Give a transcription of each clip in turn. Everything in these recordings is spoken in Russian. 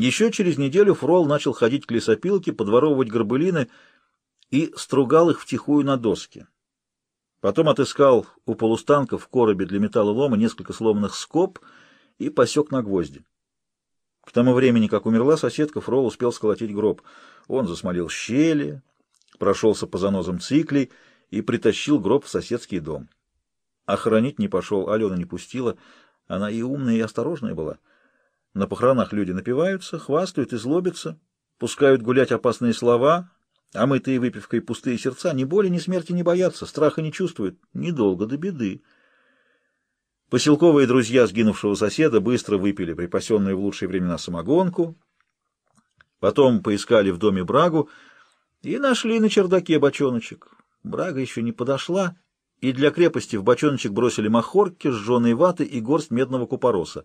Еще через неделю Фрол начал ходить к лесопилке, подворовывать горбылины и стругал их втихую на доске. Потом отыскал у полустанка в коробе для металлолома несколько сломанных скоб и посек на гвозди. К тому времени, как умерла соседка, Фрол успел сколотить гроб. Он засмолил щели, прошелся по занозам циклей и притащил гроб в соседский дом. Охранить не пошел, Алена не пустила. Она и умная, и осторожная была. На похоронах люди напиваются, хвастают и злобятся, пускают гулять опасные слова, а мытые выпивкой пустые сердца ни боли, ни смерти не боятся, страха не чувствуют. Недолго до беды. Поселковые друзья сгинувшего соседа быстро выпили припасенную в лучшие времена самогонку, потом поискали в доме брагу и нашли на чердаке бочоночек. Брага еще не подошла, и для крепости в бочоночек бросили махорки, сжженные ваты и горсть медного купороса.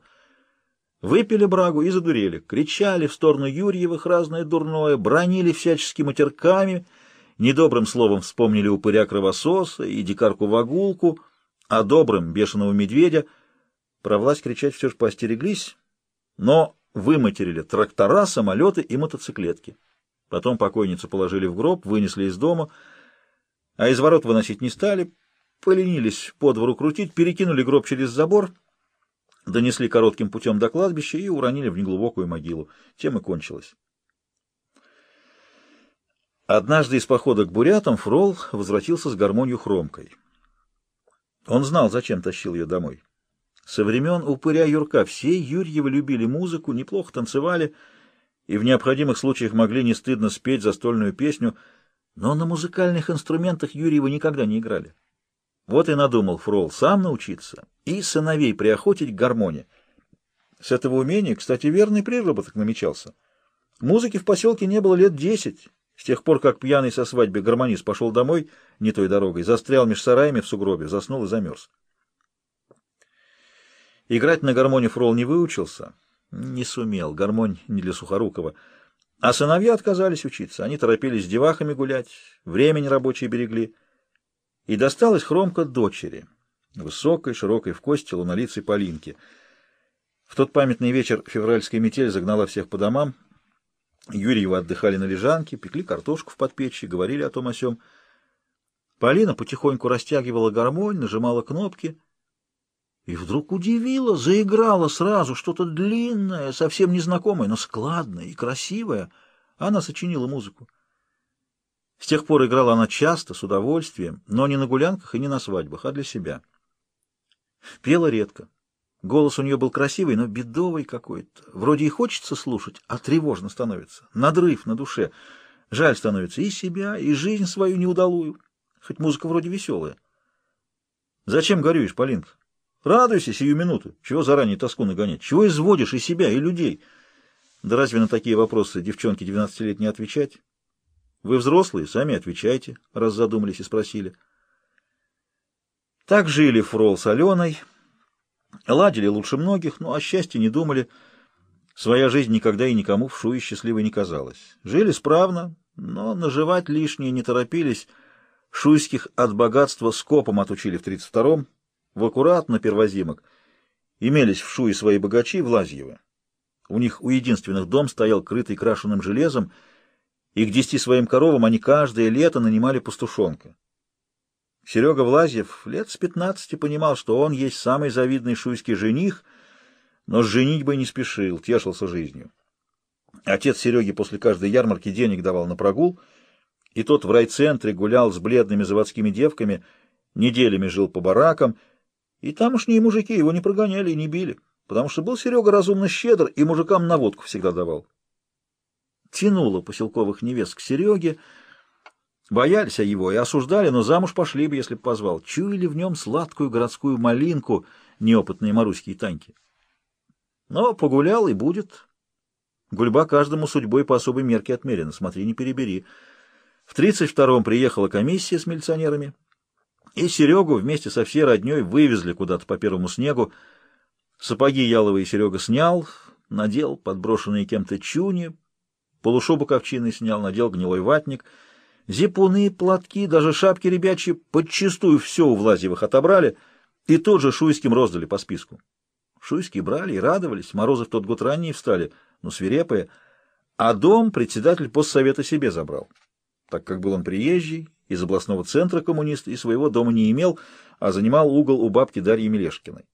Выпили брагу и задурели, кричали в сторону Юрьевых разное дурное, бронили всячески матерками, недобрым словом вспомнили упыря кровососа и дикарку-вагулку, а добрым — бешеного медведя. Про власть кричать все же поостереглись, но выматерили трактора, самолеты и мотоциклетки. Потом покойницу положили в гроб, вынесли из дома, а из ворот выносить не стали, поленились по двору крутить, перекинули гроб через забор, донесли коротким путем до кладбища и уронили в неглубокую могилу. Тем и кончилось. Однажды из похода к бурятам Фрол возвратился с гармонию хромкой. Он знал, зачем тащил ее домой. Со времен упыря Юрка все Юрьевы любили музыку, неплохо танцевали и в необходимых случаях могли не стыдно спеть застольную песню, но на музыкальных инструментах Юрьевы никогда не играли. Вот и надумал Фрол сам научиться и сыновей приохотить к гармонии. С этого умения, кстати, верный приработок намечался. Музыки в поселке не было лет десять, с тех пор, как пьяный со свадьбы гармонист пошел домой не той дорогой, застрял меж сараями в сугробе, заснул и замерз. Играть на гармоне Фрол не выучился, не сумел, гармонь не для Сухорукова. А сыновья отказались учиться, они торопились с девахами гулять, времени рабочие берегли. И досталась хромка дочери, высокой, широкой в кости, лунолицей Полинки. В тот памятный вечер февральская метель загнала всех по домам. Юрьевы отдыхали на лежанке, пекли картошку в подпечье, говорили о том о сём. Полина потихоньку растягивала гармонь, нажимала кнопки — и вдруг удивила, заиграла сразу что-то длинное, совсем незнакомое, но складное и красивое. Она сочинила музыку. С тех пор играла она часто, с удовольствием, но не на гулянках и не на свадьбах, а для себя. Пела редко. Голос у нее был красивый, но бедовый какой-то. Вроде и хочется слушать, а тревожно становится. Надрыв на душе. Жаль становится и себя, и жизнь свою неудалую. Хоть музыка вроде веселая. Зачем горюешь, Полинка? Радуйся сию минуту. Чего заранее тоску нагонять? Чего изводишь и себя, и людей? Да разве на такие вопросы девчонки двенадцатилетние отвечать? Вы взрослые, сами отвечайте, раз задумались и спросили. Так жили Фрол с Аленой, ладили лучше многих, но о счастье не думали. Своя жизнь никогда и никому в шуе счастливой не казалась. Жили справно, но наживать лишнее не торопились. Шуйских от богатства скопом отучили в тридцать втором, в аккурат на первозимок. Имелись в Шуе свои богачи в Лазьево. У них у единственных дом стоял крытый крашеным железом, и к десяти своим коровам они каждое лето нанимали пастушонка. Серега Влазьев лет с пятнадцати понимал, что он есть самый завидный шуйский жених, но с женитьбой не спешил, тешился жизнью. Отец Сереги после каждой ярмарки денег давал на прогул, и тот в райцентре гулял с бледными заводскими девками, неделями жил по баракам, и тамошние мужики его не прогоняли и не били, потому что был Серега разумно щедр и мужикам на водку всегда давал тянуло поселковых невест к Сереге, боялись его и осуждали, но замуж пошли бы, если бы позвал. Чуяли в нем сладкую городскую малинку неопытные Маруськи и Таньки. Но погулял и будет. Гульба каждому судьбой по особой мерке отмерена, смотри, не перебери. В 32-м приехала комиссия с милиционерами, и Серегу вместе со всей родней вывезли куда-то по первому снегу. Сапоги яловые Серега снял, надел подброшенные кем-то чуни, Полушубок овчины снял, надел гнилой ватник. Зипуны, платки, даже шапки ребячьи, подчистую все у Влазьевых отобрали и тут же Шуйским роздали по списку. Шуйские брали и радовались, морозы в тот год ранние встали, но свирепые, а дом председатель постсовета себе забрал, так как был он приезжий, из областного центра коммунист и своего дома не имел, а занимал угол у бабки Дарьи Мелешкиной.